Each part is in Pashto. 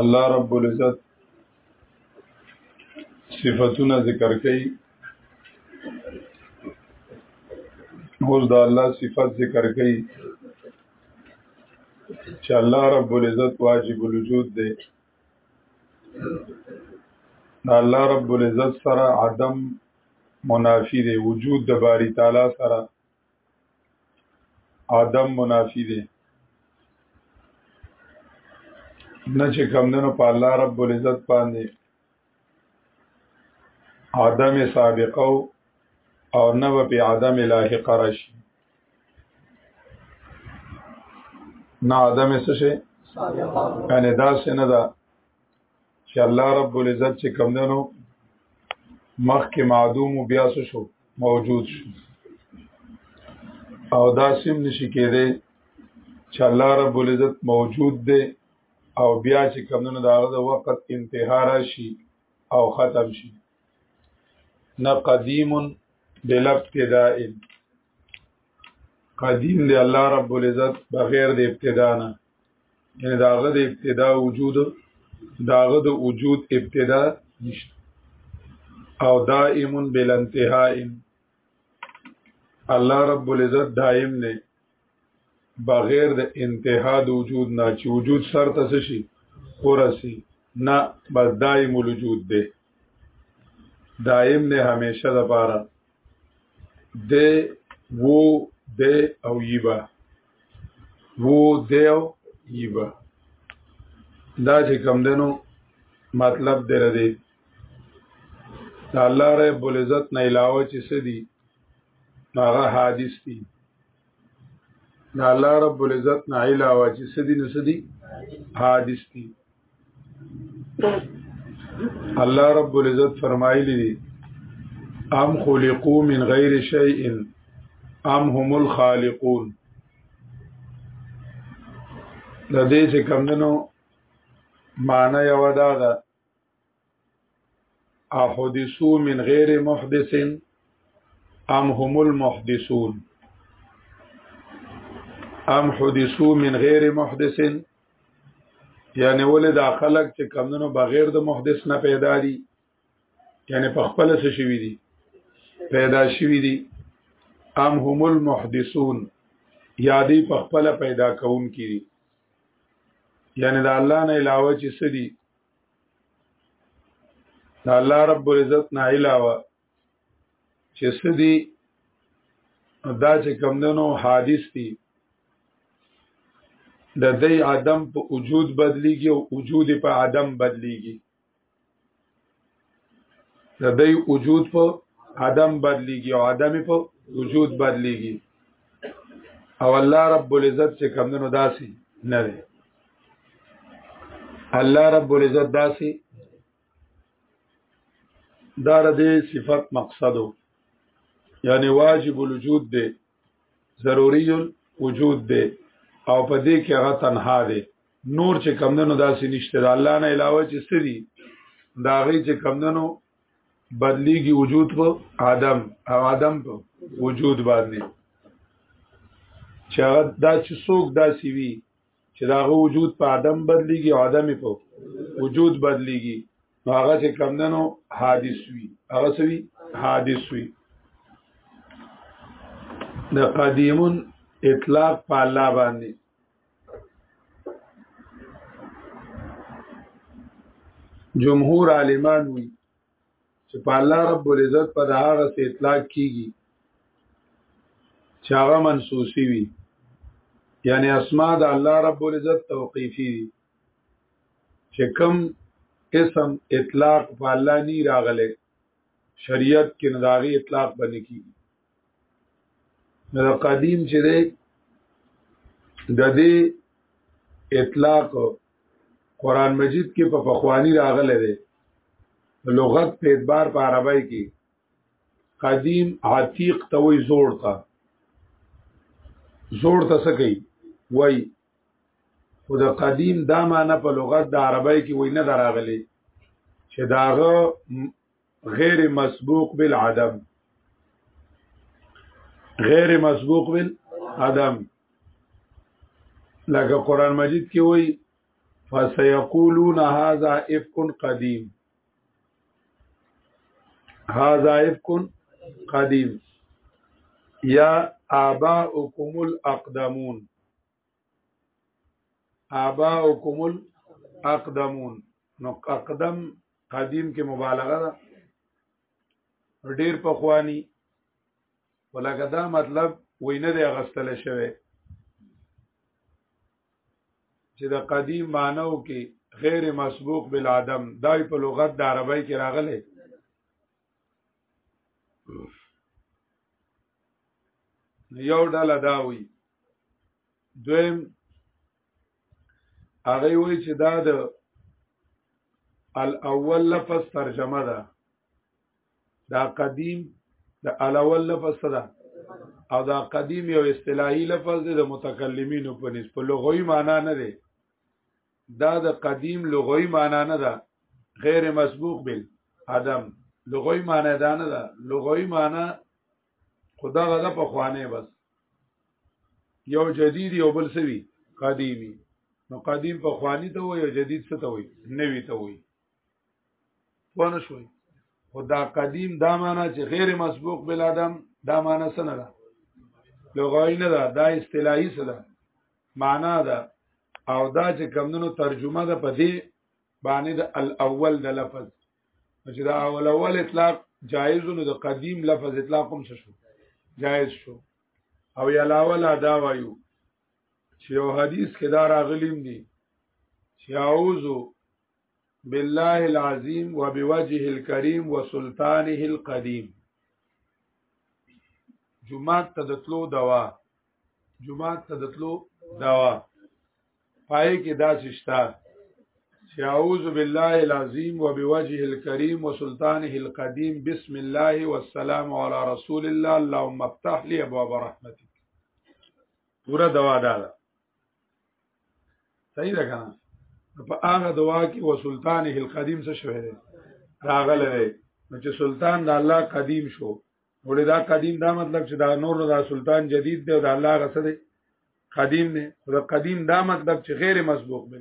الله رب العزت صفاتونه ذکر کوي اوس دا الله صفات ذکر کوي چې الله رب العزت واجب الوجود دی دا الله رب العزت سره عدم منافی دی وجود د باری تعالی سره آدم منافی دی نه چې کمدنو په الله رب العزت باندې آدم سابقه او نه په آدم لاحق راشي نه آدم څه شي یعنی دا څه نه ده چې الله رب العزت چې کم دنو مخکې معدوم بیا شو موجود شو او دا سیم نشي کېدی چې الله رب العزت موجود دی او بیا چې کم دنو داغه د وخت انتها راشي او ختم شي نه قدیم بلا ابتداء قدیم دی الله رب العزت بغیر د ابتدا نه یعنی داغه د ابتدا وجود داغه د وجود ابتدا نشته او دائم بلا انتهاء الله رب العزت دائم نه بغیر د انتها د وجود نه چې وجود سر ته شي ورسي نه بس دائم الوجود دی دائم نه همیشه د پاره د وو د او یبا وو د او یبا دا چې کم دنو مطلب دی ردی دا الله رب العزت نه علاوه چې سدي هغه حادث دي د الله رب العزت نه علاوه چې سدي نو سدي حادث دي الله رب العزت فرمایلی دي ام خلقو من غیر شیء ام هم الخالقون د دې چې کمندنو معنی یو دا ده احدثو من غیر محدث ام هم المحدثون ام حدثو من غیر محدث یعنی ولې دا خلق چې کمونو بغیر د محدث نه پیدا دي یعنی په خپل څه شوی دي پیدا شوی دي ام هم المحدثون یادی په خپل پیدا کون کی یعنی د الله نه علاوه چې سدي دا الله رب العزت نه علاوه چې سدي دا چې کمندنو حادث دي د دې عدم په وجود بدليږي او وجود په عدم بدليږي د دې وجود په عدم بدليږي او عدم په وجود بدليږي او الله رب العزت چې کمندونو داسي نه دی الله رب العزت داسي دار دې صفت مقصدو یعنی واجب الوجود دی ضروری وجود دی او په دې کې هغه تنها دی نور چې کمندنو داسې نشته د الله نه علاوه چې سری دا غي چې کمندنو بدلیږي وجود په آدم او آدم په وجود باندې چې هغه دا چې څوک داسې وي چې دا غو وجود په عدم بدليږي او عدم په وجود بدليږي نو هغه چې کم دنو حادث وي هغه سوي حادث وي د قدیمون اطلاق په الله باندې جمهور عالمان وی چې په الله رب العزت په هغه څه اطلاق کیږي چې هغه منسوسی وي یعنی اسماء د الله رب العزت توقیفی دي چې کوم اسم اطلاق په الله نی راغله شریعت کې نداغي اطلاق باندې کیږي نو قدیم چې دی د دې اطلاق قران مجید کې په پخوانی راغله ده لغت په اعتبار په عربی کې قدیم عتیق ته وی زوړ تا زوړ ته سکی وای خو د قدیم دا معنی په لغت د عربی کې وی نه دراغلی چې داغه غیر مسبوق بالعدم غیر مسبوق بالعدم لکه قران مجید کې وایي فسيقولون هذا افك قديم هذا افك قديم يا آباؤكم الاقدمون آباؤكم الاقدمون نو اقدم قدیم کې مبالغه ده ډیر پخوانی ولکه دا مطلب وینه دی غستل شوی چې د قدیم مانو کې غیر مسبوق بالعدم دای په لغت د عربی کې راغلی یو ډله دا وی دویم هغه وی چې دا د الاول لفظ ترجمه ده دا قدیم د الاول لفظ ده او دا قدیم یو اصطلاحي لفظ دی د متکلمینو په نسبت په لغوي معنا نه دی دا د قدیم لغوي معنا نه ده غیر مسبوق بل عدم لغوي معنا دا نه ده لغوي معنا خدا غدا په خوانه بس یو جدید یو بل سوي قدیمی نو قدیم په خوانی ته وي او جدید څه ته وي نوی ته وي پونه شوي خدا قدیم دا معنا چې غیر مسبوق بل ادم دا معنا څه نه ده لغوی نه ده دا اصطلاحي څه ده معنا ده او دا چې کمونو ترجمه ده په دې باندې د الاول د لفظ چې دا اول اول اطلاق جایز نو د قدیم لفظ اطلاق هم شو جایز شو او علاوه لا دا وایو چې یو حدیث کې دا راغلیم دي چې اعوذ بالله العظیم وبوجهه الكریم وسلطانه القدیم جمعه تدتلو دوا جمعه ته دتلو داوا پای کې دا سشتا چې اعوذ بالله العظیم وبوجهه الکریم وسلطانه القدیم بسم الله والسلام علی رسول الله اللهم افتح لي ابواب رحمتک پورا دوا دا ده صحیح ده کنه په هغه دوا کې وسلطانه القدیم څه شوی دی راغله دی نو چې سلطان د الله قدیم شو ولې دا قدیم دا مطلب چې دا نور دا سلطان جدید دی او دا الله غسه دی قدیم دی دا قدیم دا مطلب چې غیر مسبوق دی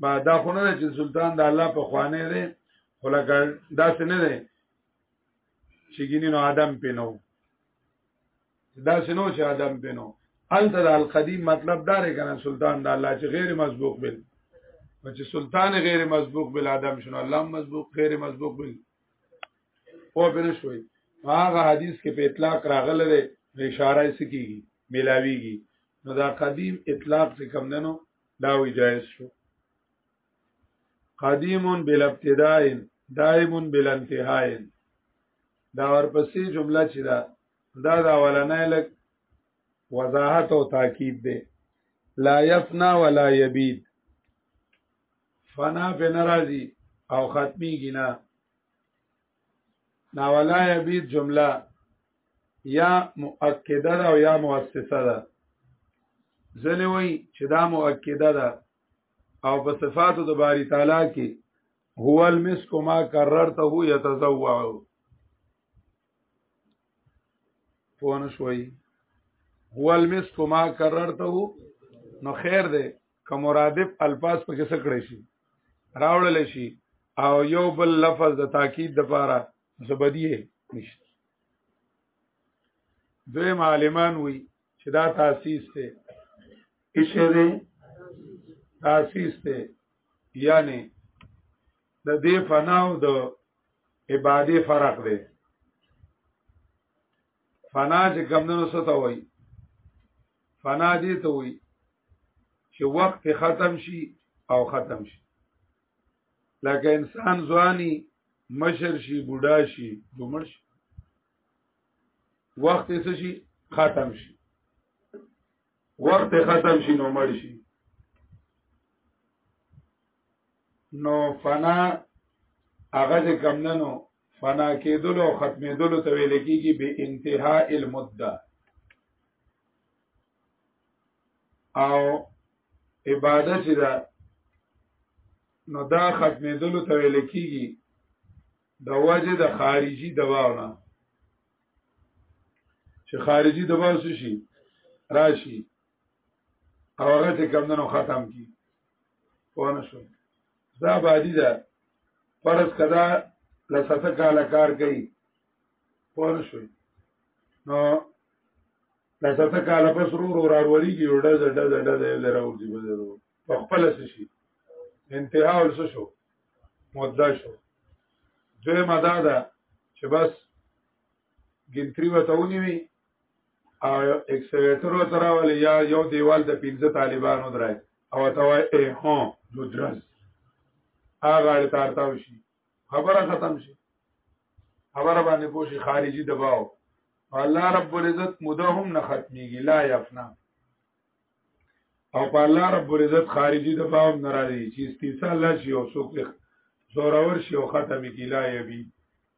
با دا خو نه چې سلطان د الله په خوانه دی خو لکه دا څه نه دی چې ګینې نو آدم پینو دا څه نو چې آدم پینو الته د القدیم مطلب دا رې کنه سلطان د الله چې غیر مسبوق بل چې سلطان غیر مسبوق بل آدم شنو الله مسبوق غیر مسبوق بل او بنه شوي هغه حدیث کې په اطلاق راغله ده اشاره یې سکیږي ملاویږي نو دا قدیم اطلاق چې کم نه نو دا وی جایز شو قدیم بلا ابتداء دائم بلا انتهاء دا ورپسې جمله چې دا دا دا ولنه لک وضاحت او تاکید ده لا یفنا ولا یبید فنا په ناراضي او ختمي گنا نا ولا يبيد جمله یا مؤکده ده او یا مؤسسه ده ځنه وای چې دا مؤکده ده او په صفاتو د باری تعالی کې هو المسک ما کررته يتزوع پونه شوي هو المسک ما کررته نو خیر ده که مرادف الفاظ په کیسه کړی شي راوړل شي او یو بل لفظ د تاکید د پاره زبدیه نشته دوی معلمان وی چې دا تاسیس ته اشاره تاسیس ته یعنی د دې فناو د عبادت فرق دی فنا چې کمندونو ستا وای فنا دې ته وي چې وخت ختم شي او ختم شي لکه انسان ځواني مشر شي بوډا شي دومر شي وخت یې شي ختم شي وخت ختم شي نو مړ شي نو فنا هغه چې کم نه نو فنا کېدلو او ختمېدلو ته ویل کېږي به انتها المده او عبادت چې ده نو دا ختمېدلو ته ویل کېږي د وجه د خارجي دواونه چې خارجي دوا شي راشي او هغه ته کمندونو ختم کی پونه شو دا بادی ده فرض کدا لسته کال کار کوي پونه شو نو لسته کال پس رو رو راوري کی وړه زړه زړه زړه زړه راوځي بزرو په خپل شي انتها ولس شو مده شو دوی مدا ده چې بس ګنتری وته ونیوي او اکسلیټر ته راولې یا یو دیوال د پنځه طالبانو درای او ته وای ای هو جو درز هغه اړ تارتاو شي خبره ختم شي خبره باندې پوشي خارجي دباو الله رب العزت مده هم نه ختميږي لا یفنا او په الله رب العزت خارجي دباو ناراضي چې استیصال شي او سوق زورور شي او ختم کی لا یبي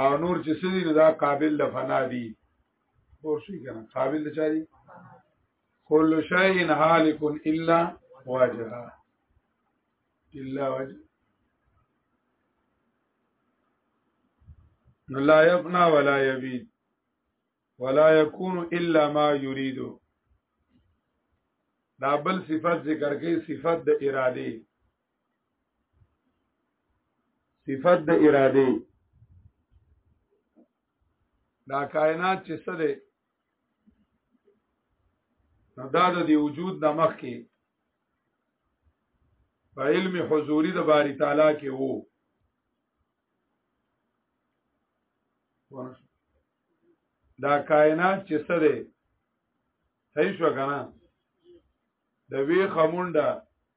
او نور چې سړي نو دا قابل د فنا دي پور شي کنه قابل د چاري کل شيء هالك الا وجهه الا وجه نو لا يفنا ولا يبيد ولا يكون الا ما يريد دا بل صفت ذکر کوي صفت د اراده صفت د اراده دا کائنات چې څه ده نو دا د دی وجود د مخ کې په علم حضوری د باری تعالی کې وو دا کائنات چې څه ده صحیح شو کنه د وی خمونډه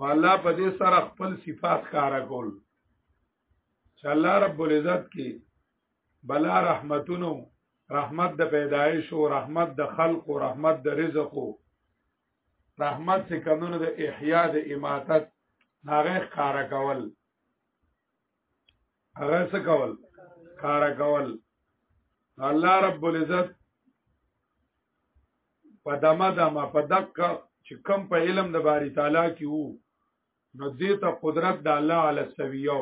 والله په دې سره خپل صفات کارا کول چې الله رب العزت کې بلا رحمتونو رحمت د پیدایش او رحمت د خلق او رحمت د رزق او رحمت چې کمونو د احیا د اماتت ناغه کارا کول هغه څه کول کار کول الله رب العزت په دمه دمه په دقه چې کم په علم د باری تعالی کې وو نو دې ته قدرت د الله علی سویو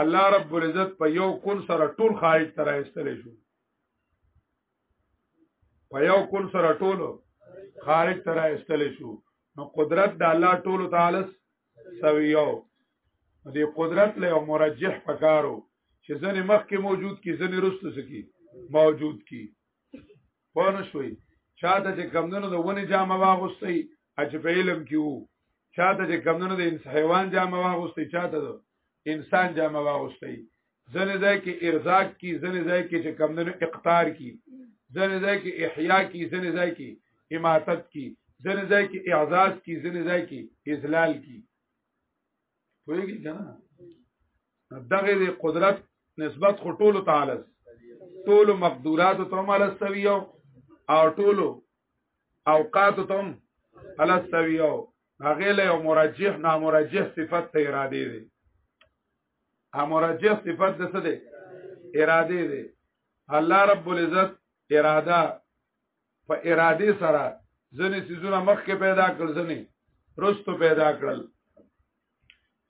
الله رب العزت په یو کل سره ټول خارج تر ایستلې شو په یو کل سره ټول خارج تر ایستلې شو نو قدرت د الله ټول تعالی سویو دې قدرت له یو مرجح پکارو چې ځنې مخکې موجود کی ځنې رستو سکی موجود کی پونه شوي چاته چې کمندونو د ونی جامه واغوستي اچ په علم کې وو چاته چې کمندونو د انسان حیوان جامه واغوستي چاته د انسان جامه واغوستي ځنې ځای کې ارزاق کی ځنې ځای کې چې کمندونو اقتار کی ځنې ځای کې احیا کی ځنې ځای کې اماتت کی ځنې ځای کې اعزاز کی ځنې ځای کې اذلال کی پوهیږي کنه دغه د قدرت نسبت خو ټولو تعالی ټولو مقدورات ته هم الستوي او ټولو اوقات ته هم الستوي هغه له مرجح نامرجح صفت ته اراده دي امرجه صفت د څه دی اراده دی الله رب العزت اراده په اراده سره ځنې سيزونه مخکې پیدا کړ ځنې رستو پیدا کړل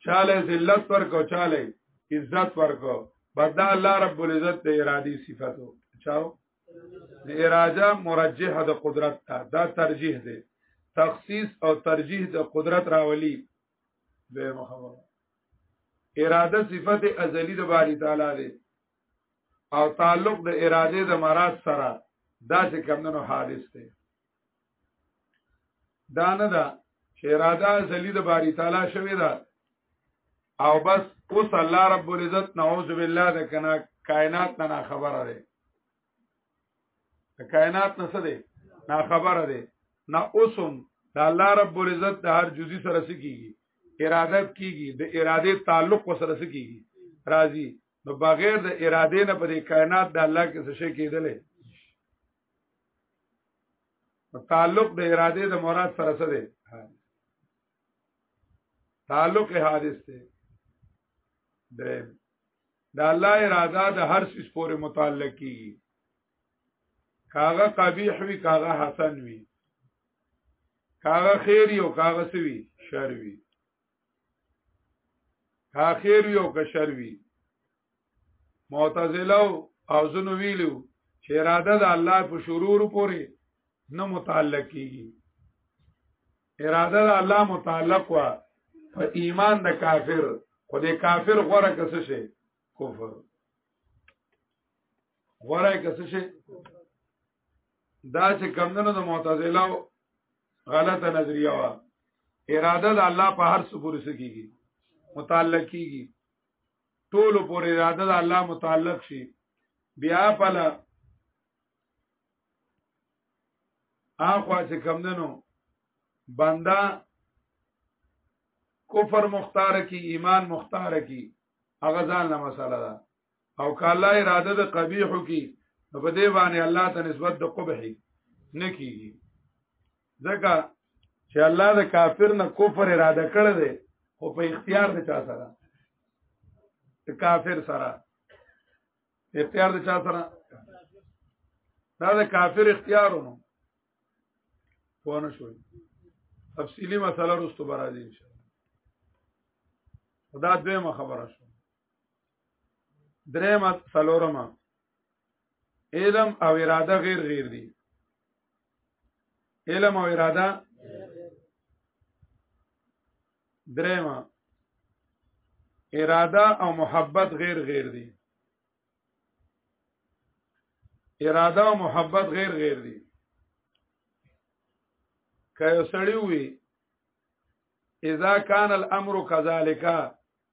چاله ذلت ورکو چاله عزت ورکو بدا الله رب العزت ته ارادي صفاتو چاو اراده مرجح د قدرت ته دا ترجیح دی تخصیص او ترجیح د قدرت راولي دوی مخبر اراده صفت ازلی د باری تعالی دی او تعلق د اراده د مراد سره دا چې کمندونو حادث دی دا نه ده چې اراده ازلی د باری تعالی شوی ده او بس اوس الله رب العزت نعوذ بالله د کنا کائنات نه خبره ده د کائنات نه څه دی نا خبره دی نا اوسم د الله رب العزت د هر جزئی سره سکیږي اراده کیږي د اراده تعلق سره سکیږي راضی نو بغیر د اراده نه په دې کائنات د الله کې څه شي کېدلې تعلق د اراده د مراد سره سره دی تعلق حادث ته درم دا الله اراده د هر څه پورې متعلق کیږي کاغه قبیح وی کاغه حسن وی کاغه خیر یو کاغه سوی شر وی کا خیر یو که شر وی معتزله او زنو ویلو چې اراده د الله په شرور پورې نه متعلق کیږي اراده د الله متعلق وا په ایمان د کافر خو د کافر غوړه کس شي کفر غوړه کس شي دا چې کمندونو د معتزله غلطه نظریه وا اراده د الله په هر څه پورې سکیږي متعلق کیږي ټول پورې اراده د الله متعلق شي بیا پله اخوا چې کم دنو بندا کفر مختار کی ایمان مختار کی هغه ځان له مسله ده او کاله اراده د قبیح کی په دې باندې الله ته نسبت د قبح نه کیږي ځکه چې الله د کافر نه کفر اراده کړی دی خو په اختیار د چا سره د کافر سره اختیار د چا سره دا د کافر اختیارونو پوه نه شوي تفصیلی مسله رستو برازي ان شاء الله دا دویمه خبره شو درېمه څلورمه علم او اراده غیر غیر دي علم او اراده درېما اراده او محبت غیر غیر دي اراده او محبت غیر غیر دي که یو سړی وي اذا کان الامر كذلك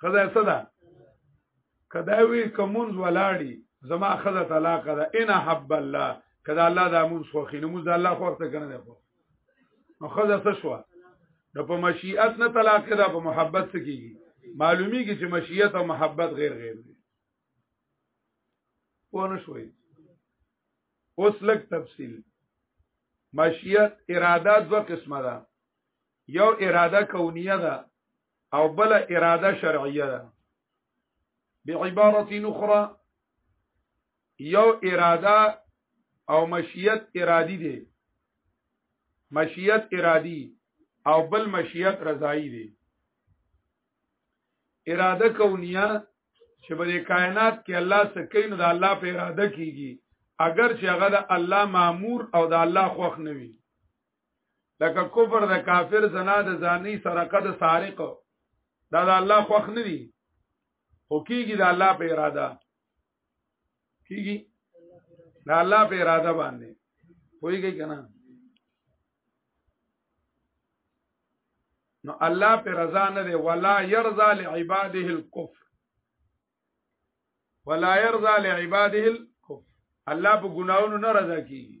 خدای صدا کدا وی کومز ولاړی زما خزه طلاق ده ان حب الله کدا الله د امون خو خینه موږ د الله خو ورته کنه ده خو نو خزه څه شو نو په مشیت نه طلاق ده په محبت څه کیږي معلومی کی چې مشیت او محبت غیر غیر دي پونه شوي اوس لک تفصیل مشیت اراده دو قسمه ده یو اراده کونیه ده او بل اراده شرعیه ده بعبارت اخرى یو اراده او مشیت ارادی دی مشیت ارادی او بل مشیت رضایی دی اراده کونیه چې په کائنات کې الله څه کوي نو د الله په اراده کیږي اگر چې هغه د الله مامور او د الله خوښ نه وي لکه کفر د کافر زنا د زانی سرقه د سارق دا د الله خوښ نه دي خو کیږي د الله په اراده کیږي د الله په اراده باندې پوهیږي کنه نو الله په رضا نه دی ولا يرضى لعباده الكفر ولا يرضى لعباده الكفر الله په ګناونو نه رضا کیږي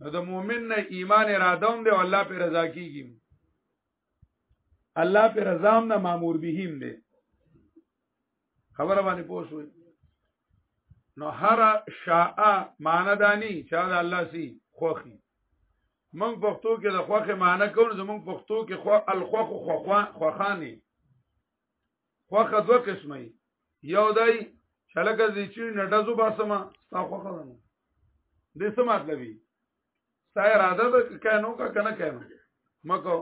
نو د مؤمن نه ایمان اراده هم دی او الله په رضا کیږي الله په رضا هم نه مامور به هم دی خبره باندې پوه شوئ نو هر شاء معنی دانی چا د الله سی خوخي من پښتو کې د خوخه معنی کوم زمون پښتو کې خو الخوخ خوخوان خوخانی خوخه دوه قسمه یو دای شلکه دې چې نډزو باسمه ستا خوخه ده دې څه مطلب وي ستا اراده ده کینو کا کنه کینو مکو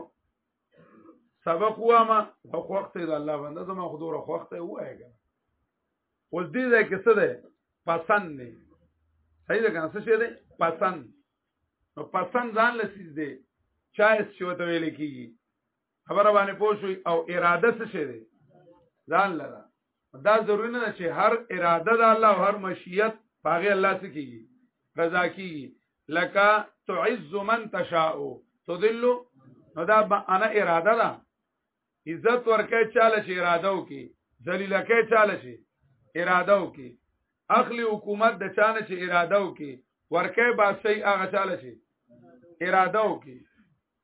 سبق وامه او وخت دې الله باندې زما خدوره وخت وایې کنه اوس دې ځای کې څه ده پسند نه صحیح ده کنه څه شه ده پسند نو پسند ځان لسیز دی چا اس شو ته ویل کیږي خبره باندې پوښوي او اراده څه شي دی ځان لره دا ضروري نه چې هر اراده د الله او هر مشیت پاغه الله څخه کیږي رضا کیږي لکه تعز من تشاء تذل نو دا انا اراده ده عزت ورکه چاله چې اراده وکي ذلیل کې چاله چې اراده وکي اخلي حکومت د چانه چې اراده وکي ورکه بادشاہي هغه چاله چې اراده وکي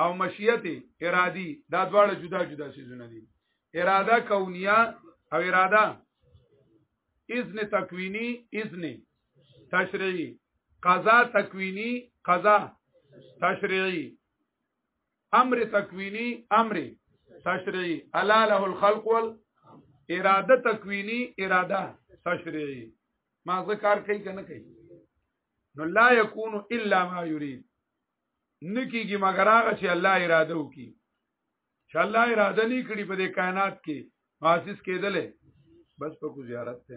او مشیت ارادي دا دواړه جدا جدا سيزونه دي اراده کونیه او اراده اذن تکوینی اذن تشریعی قضا تکوینی قضا تشریعی امر تکوینی امر تشریعی الا له الخلق وال اراده تکوینی اراده تشریعی ما ذکر کوي کنه کوي نو لا یکون الا ما یرید نکیږي مگر هغه چې الله اراده وکي چې الله اراده نه کړی په دې کائنات کې ماسس کېدلې بس په کو زیارت ته